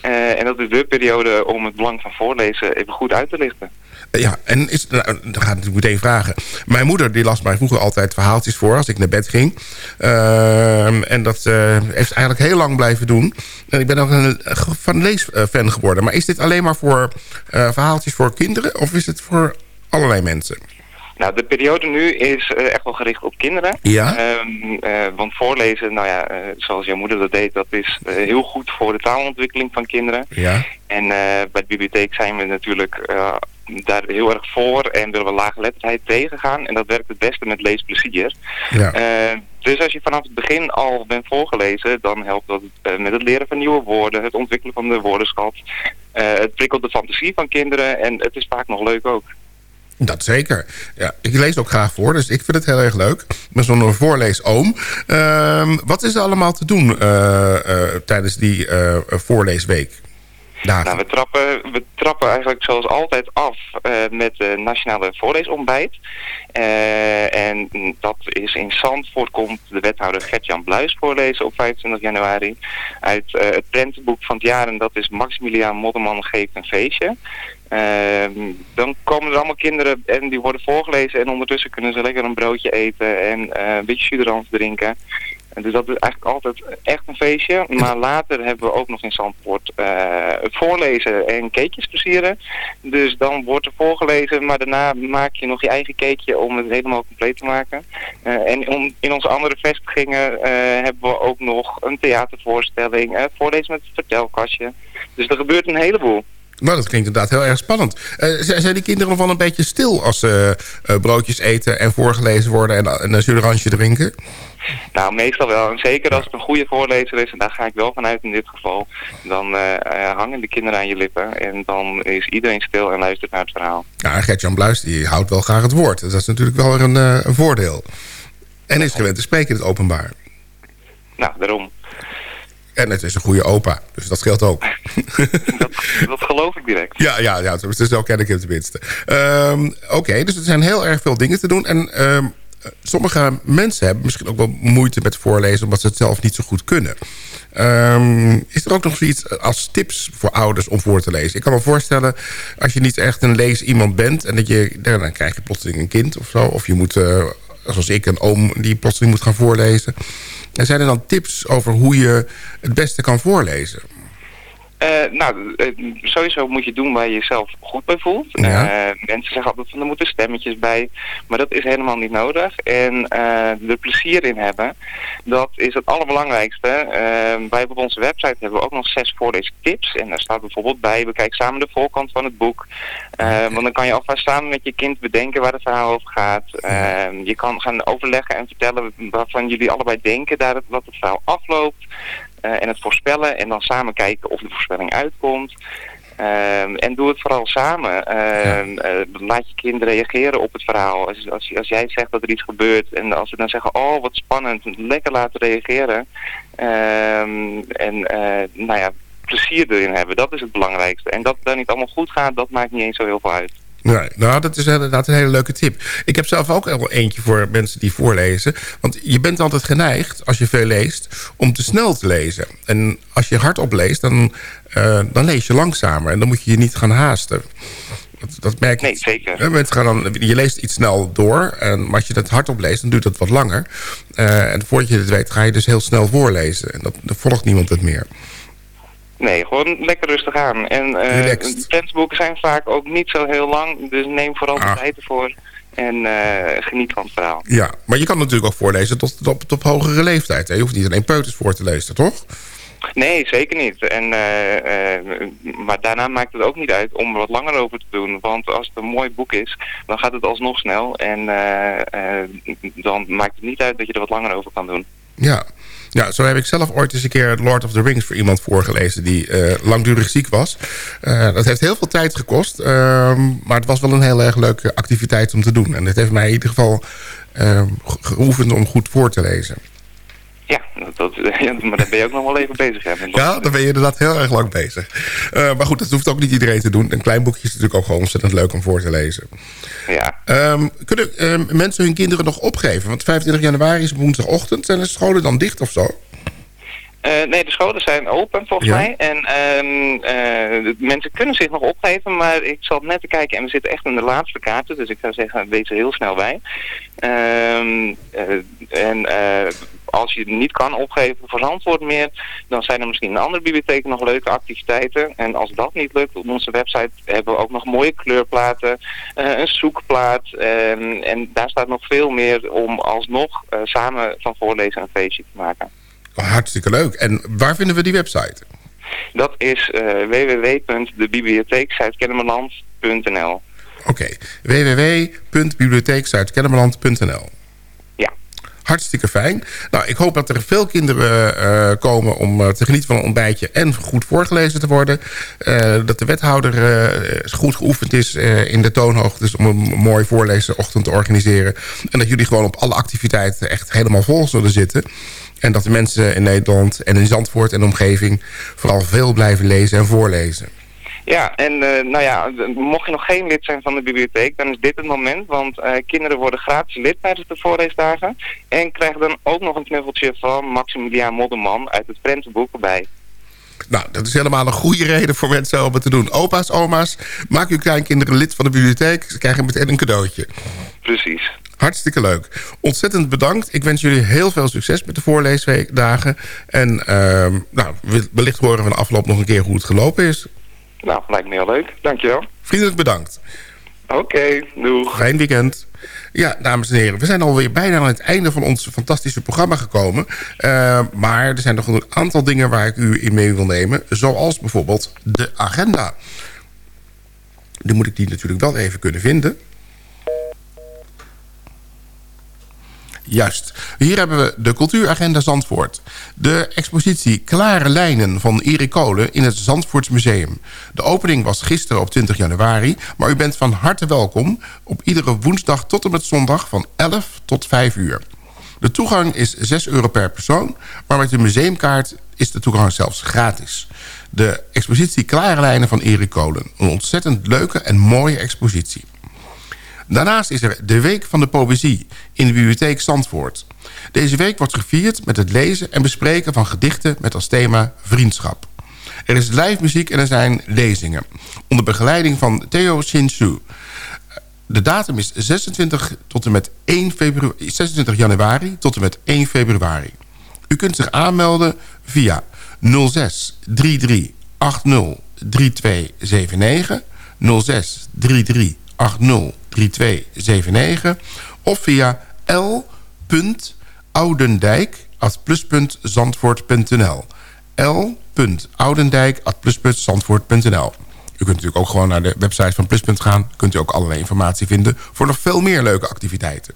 Eh, en dat is de periode om het belang van voorlezen even goed uit te lichten. Eh, Ja, en is, nou, dan ga ik meteen vragen. Mijn moeder die las mij vroeger altijd verhaaltjes voor als ik naar bed ging. Ehm, en dat eh, heeft eigenlijk heel lang blijven doen. En ik ben ook een eh, van leesfan geworden. Maar is dit alleen maar voor eh, verhaaltjes voor kinderen? Of is het voor allerlei mensen? Nou, de periode nu is eh, echt wel gericht op kinderen. Ja? Ehm, eh, want voorlezen, nou ja, eh, zoals jouw moeder dat deed, dat is heel goed voor de taalontwikkeling van kinderen. Ja. En bij de bibliotheek zijn we natuurlijk daar heel erg voor en willen we laaggeletterdheid tegengaan. En dat werkt het beste met leesplezier. Ja. Dus als je vanaf het begin al bent voorgelezen, dan helpt dat met het leren van nieuwe woorden, het ontwikkelen van de woordenschat. Het prikkelt de fantasie van kinderen en het is vaak nog leuk ook. Dat zeker. Ja, ik lees ook graag voor, dus ik vind het heel erg leuk. Ik ben zo'n voorleesoom. Ehm, wat is er allemaal te doen eh, eh, tijdens die eh, voorleesweek? Nou, we trappen, we trappen eigenlijk zoals altijd af met de Nationale Voorleesontbijt. En dat is in Zandvoort komt de wethouder Gert-Jan Bluis voorlezen op 25 januari. Uit het prentenboek van het jaar en dat is Maximiliaan Modderman geeft een feestje. Ehm, dan komen er allemaal kinderen en die worden voorgelezen en ondertussen kunnen ze lekker een broodje eten en eh, een beetje jus drinken. En Dus dat is eigenlijk altijd echt een feestje. Maar later hebben we ook nog in Zandvoort eh, voorlezen en cakejes versieren. Dus dan wordt er voorgelezen, maar daarna maak je nog je eigen cakeje om het helemaal compleet te maken. Eh, en om, in onze andere vestigingen hebben we ook nog een theatervoorstelling, voorlezen met het vertelkastje. Dus er gebeurt een heleboel. Nou, dat klinkt inderdaad heel erg spannend. Eh, zijn die kinderen wel een beetje stil als ze eh, broodjes eten en voorgelezen worden en, en een juransje drinken? Nou, meestal wel. En zeker als het een goede voorlezer is, en daar ga ik wel vanuit in dit geval, dan eh, hangen de kinderen aan je lippen. En dan is iedereen stil en luistert naar het verhaal. Ja, Gert-Jan Bluis die houdt wel graag het woord. Dat is natuurlijk wel weer een, een voordeel. En is gewend te spreken in het openbaar. Nou, daarom. En het is een goede opa, dus dat scheelt ook. Dat geloof ik direct. Ja, ja, ja dus zo ken ik hem tenminste. Ehm, Oké, dus er zijn heel erg veel dingen te doen. En ehm, sommige mensen hebben misschien ook wel moeite met voorlezen... omdat ze het zelf niet zo goed kunnen. Ehm, is er ook nog zoiets als tips voor ouders om voor te lezen? Ik kan me voorstellen, als je niet echt een lees iemand bent... en dat je, dan krijg je plotseling een kind of zo... of je moet, eh, zoals ik, een oom die plotseling moet gaan voorlezen... En zijn er dan tips over hoe je het beste kan voorlezen? Eh, nou, eh, sowieso moet je doen waar je jezelf goed bij voelt. Ja. Eh, mensen zeggen altijd van er moeten stemmetjes bij, maar dat is helemaal niet nodig. En er plezier in hebben, dat is het allerbelangrijkste. Wij op onze website hebben we ook nog zes voorleestips. En daar staat bijvoorbeeld bij, bekijk samen de voorkant van het boek. Want dan kan je alvast samen met je kind bedenken waar het verhaal over gaat. Je kan gaan overleggen en vertellen waarvan jullie allebei denken dat het, dat het verhaal afloopt. Eh, en het voorspellen en dan samen kijken of de voorspelling uitkomt. Ehm, en doe het vooral samen. Ehm, eh, laat je kind reageren op het verhaal. Als, als, als jij zegt dat er iets gebeurt en als ze dan zeggen, oh wat spannend, lekker laten reageren. Ehm, en eh, nou ja, plezier erin hebben, dat is het belangrijkste. En dat het dan niet allemaal goed gaat, dat maakt niet eens zo heel veel uit. Nee, nou, dat is inderdaad een hele leuke tip. Ik heb zelf ook wel eentje voor mensen die voorlezen. Want je bent altijd geneigd, als je veel leest, om te snel te lezen. En als je hardop leest, dan, eh, dan lees je langzamer. En dan moet je je niet gaan haasten. Dat, dat merk je. Nee, zeker. Hè, mensen gaan dan, je leest iets snel door. En, maar als je dat hardop leest, dan duurt dat wat langer. Eh, en voordat je het weet, ga je dus heel snel voorlezen. En dat, dan volgt niemand het meer. Nee, gewoon lekker rustig aan. En eh de zijn vaak ook niet zo heel lang, dus neem vooral de Ah. tijd ervoor. En eh, geniet van het verhaal. Ja, maar je kan natuurlijk ook voorlezen tot, tot, tot hogere leeftijd. Hè? Je hoeft niet alleen peuters voor te lezen, toch? Nee, zeker niet. En, eh, eh, maar daarna maakt het ook niet uit om er wat langer over te doen. Want als het een mooi boek is, dan gaat het alsnog snel. En dan maakt het niet uit dat je er wat langer over kan doen. Ja. Ja, zo heb ik zelf ooit eens een keer Lord of the Rings voor iemand voorgelezen... die eh, langdurig ziek was. Eh, dat heeft heel veel tijd gekost. ehm, maar het was wel een heel erg leuke activiteit om te doen. En het heeft mij in ieder geval ehm, ge- geoefend om goed voor te lezen. Ja, dat, ja, maar daar ben je ook nog wel even bezig. Hè, Ja, dan ben je inderdaad heel erg lang bezig. Eh, maar goed, dat hoeft ook niet iedereen te doen. Een klein boekje is natuurlijk ook gewoon ontzettend leuk om voor te lezen. Ja. Ehm, kunnen ehm, mensen hun kinderen nog opgeven? Want 25 januari is woensdagochtend. Zijn de scholen dan dicht of zo? Eh, nee, de scholen zijn open volgens Ja. mij. En de mensen kunnen zich nog opgeven, maar ik zal net te kijken en we zitten echt in de laatste kaarten. Dus ik zou zeggen, wees er heel snel bij. Ehm, eh, en eh, als je niet kan opgeven voor Zandvoort meer, dan zijn er misschien in andere bibliotheken nog leuke activiteiten. En als dat niet lukt, op onze website hebben we ook nog mooie kleurplaten, eh, een zoekplaat. en daar staat nog veel meer om alsnog eh, samen van voorlezen een feestje te maken. Oh, hartstikke leuk. En waar vinden we die website? Dat is uh, www.debibliotheekzuidkennemerland.nl Oké, www.bibliotheekzuidkennemerland.nl Ja. Hartstikke fijn. Nou, ik hoop dat er veel kinderen eh, komen om eh, te genieten van een ontbijtje... en goed voorgelezen te worden. Eh, dat de wethouder eh, goed geoefend is eh, in de toonhoogtes... om een mooi voorlezenochtend te organiseren. En dat jullie gewoon op alle activiteiten echt helemaal vol zullen zitten. En dat de mensen in Nederland en in Zandvoort en de omgeving... vooral veel blijven lezen en voorlezen. Ja, en eh, nou ja, mocht je nog geen lid zijn van de bibliotheek, dan is dit het moment. Want eh, kinderen worden gratis lid tijdens de voorleesdagen. En krijgen dan ook nog een knuffeltje van Maximiliaan Modderman uit het prentenboek erbij. Nou, dat is helemaal een goede reden voor mensen om het te doen. Opa's, oma's, maak uw kleinkinderen lid van de bibliotheek. Ze krijgen meteen een cadeautje. Precies. Hartstikke leuk. Ontzettend bedankt. Ik wens jullie heel veel succes met de voorleesdagen. En ehm, nou, wellicht horen we de afloop nog een keer hoe het gelopen is. Nou, lijkt me heel leuk. Dankjewel. Vriendelijk bedankt. Oké, doeg. Fijn weekend. Ja, dames en heren, we zijn alweer bijna aan het einde van ons fantastische programma gekomen. Uh, maar er zijn nog een aantal dingen waar ik u in mee wil nemen. Zoals bijvoorbeeld de agenda. Dan moet ik die natuurlijk wel even kunnen vinden. Juist. Hier hebben we de cultuuragenda Zandvoort. De expositie Klare Lijnen van Erik Kolen in het Zandvoorts Museum. De opening was gisteren op 20 januari... maar u bent van harte welkom op iedere woensdag tot en met zondag... van 11 tot 5 uur. De toegang is 6 euro per persoon... maar met de museumkaart is de toegang zelfs gratis. De expositie Klare Lijnen van Erik Kolen. Een ontzettend leuke en mooie expositie. Daarnaast is er de Week van de Poëzie in de Bibliotheek Zandvoort. Deze week wordt gevierd met het lezen en bespreken van gedichten met als thema vriendschap. Er is live muziek en er zijn lezingen. Onder begeleiding van Theo Shinsu. De datum is 26, tot en met 1 februari, 26 januari tot en met 1 februari. U kunt zich aanmelden via 06 33 80 3279 06 33 80 3279 of via l.oudendijk.plus.zandvoort.nl l.oudendijk.plus.zandvoort.nl U kunt natuurlijk ook gewoon naar de website van Pluspunt gaan. Kunt u ook allerlei informatie vinden voor nog veel meer leuke activiteiten.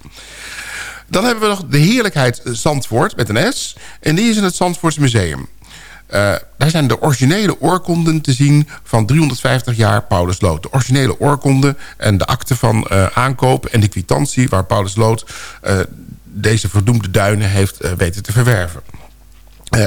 Dan hebben we nog de heerlijkheid Zandvoort met een S. En die is in het Zandvoorts Museum. Uh, daar zijn de originele oorkonden te zien van 350 jaar Paulus Lood. De originele oorkonde en de akte van uh, aankoop en de kwitantie... waar Paulus Lood uh, deze verdoemde duinen heeft weten te verwerven.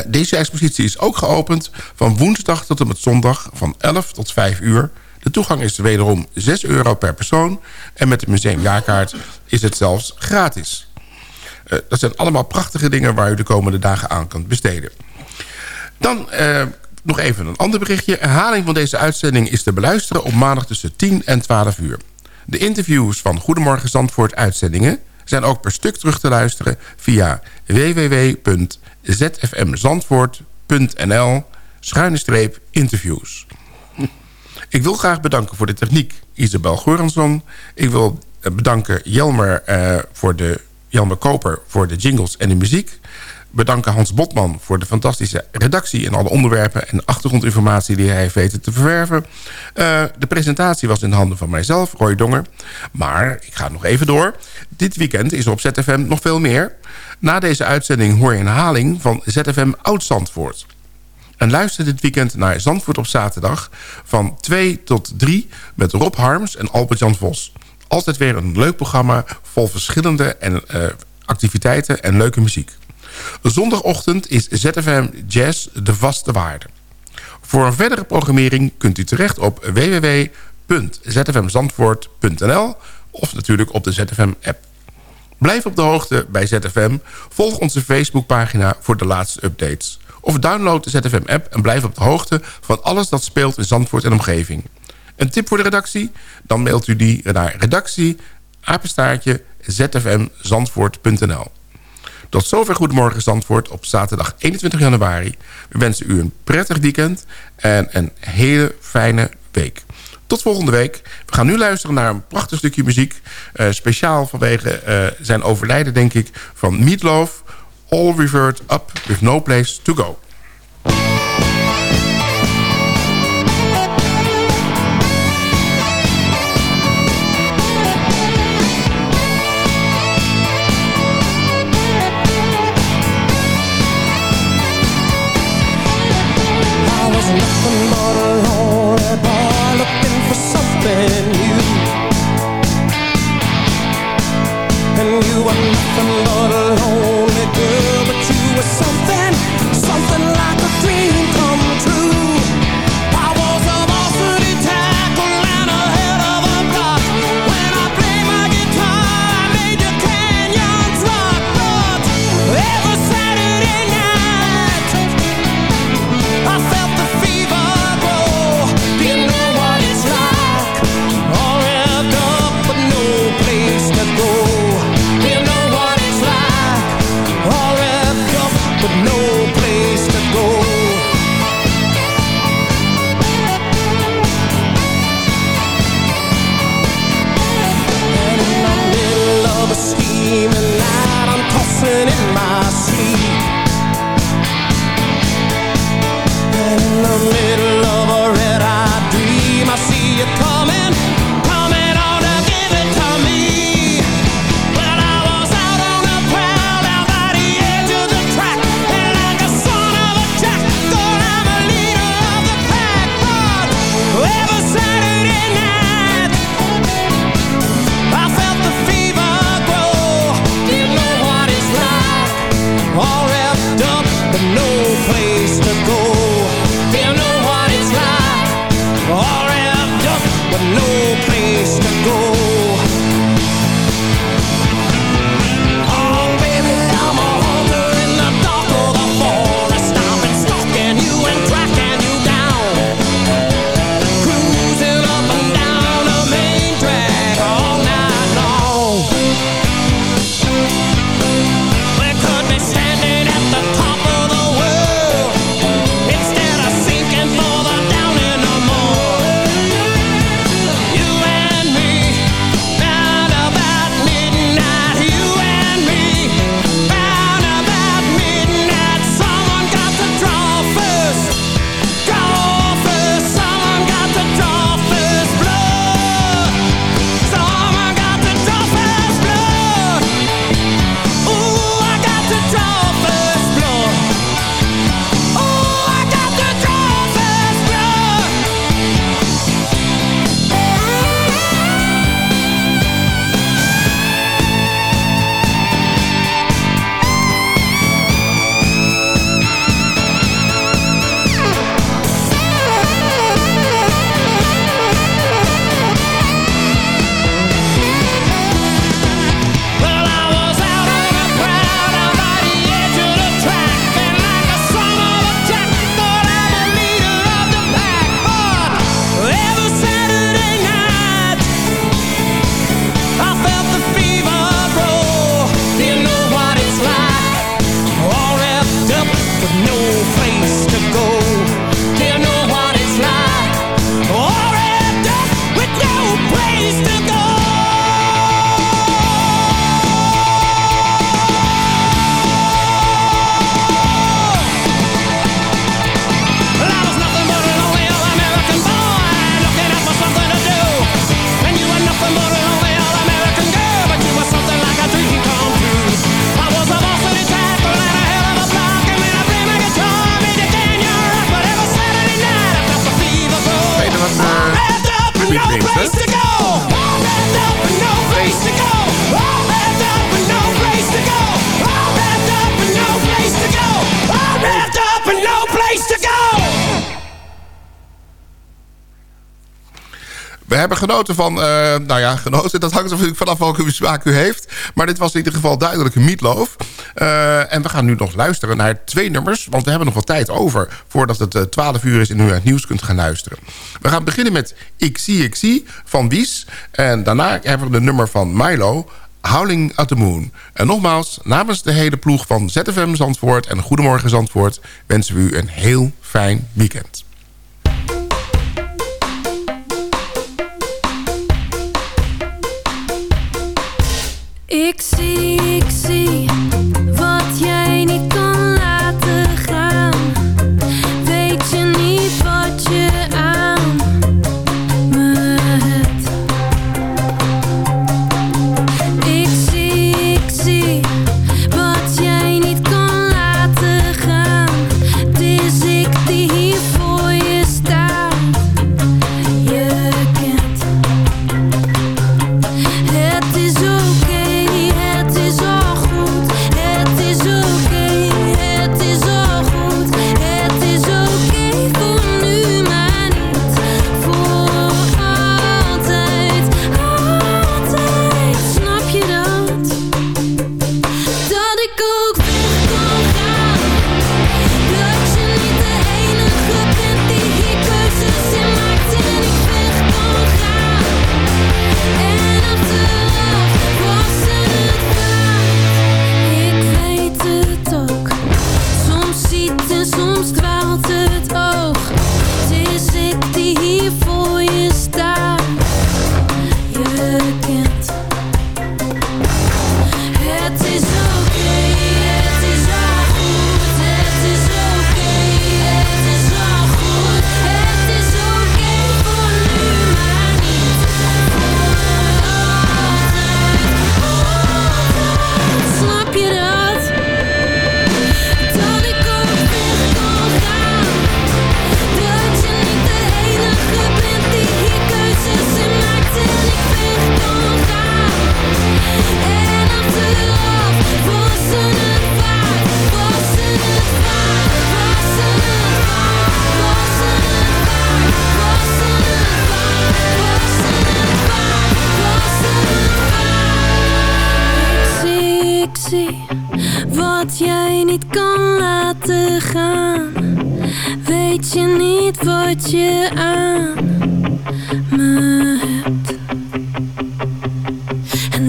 deze expositie is ook geopend van woensdag tot en met zondag van 11 tot 5 uur. De toegang is wederom 6 euro per persoon. En met de museumjaarkaart is het zelfs gratis. dat zijn allemaal prachtige dingen waar u de komende dagen aan kunt besteden. Dan uh, nog even een ander berichtje. Herhaling van deze uitzending is te beluisteren op maandag tussen 10 en 12 uur. De interviews van Goedemorgen Zandvoort uitzendingen zijn ook per stuk terug te luisteren via www.zfmzandvoort.nl interviews. Ik wil graag bedanken voor de techniek Isabel Goransson. Ik wil bedanken Jelmer, uh, voor de, Jelmer Koper voor de jingles en de muziek. Bedanken Hans Botman voor de fantastische redactie... en alle onderwerpen en achtergrondinformatie die hij heeft weten te verwerven. Eh, de presentatie was in de handen van mijzelf, Roy Donger. Maar ik ga nog even door. Dit weekend is er op ZFM nog veel meer. Na deze uitzending hoor je een haling van ZFM Oud-Zandvoort. En luister dit weekend naar Zandvoort op zaterdag... van 2 tot 3 met Rob Harms en Albert-Jan Vos. Altijd weer een leuk programma vol verschillende en, eh, activiteiten en leuke muziek. Zondagochtend is ZFM Jazz de vaste waarde. Voor een verdere programmering kunt u terecht op www.zfmzandvoort.nl of natuurlijk op de ZFM-app. Blijf op de hoogte bij ZFM. Volg onze Facebookpagina voor de laatste updates. Of download de ZFM-app en blijf op de hoogte van alles dat speelt in Zandvoort en omgeving. Een tip voor de redactie? Dan mailt u die naar redactie apenstaartje zfmzandvoort.nl. Tot zover Goedemorgen Zandvoort op zaterdag 21 januari. We wensen u een prettig weekend en een hele fijne week. Tot volgende week. We gaan nu luisteren naar een prachtig stukje muziek. eh, speciaal vanwege eh, zijn overlijden, denk ik, van Meatloaf. All Revert Up With No Place To Go. genoten van... Eh, nou ja, genoten. Dat hangt natuurlijk vanaf welke smaak u heeft. Maar dit was in ieder geval duidelijk een meatloaf. Eh, en we gaan nu nog luisteren naar twee nummers. Want we hebben nog wat tijd over voordat het eh, 12 uur is... en u naar het nieuws kunt gaan luisteren. We gaan beginnen met Ik zie, ik zie van Wies. En daarna hebben we de nummer van Milo... Howling at the Moon. En nogmaals, namens de hele ploeg van ZFM Zandvoort en Goedemorgen Zandvoort... wensen we u een heel fijn weekend. Ik zie, ik zie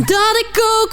dat ik ook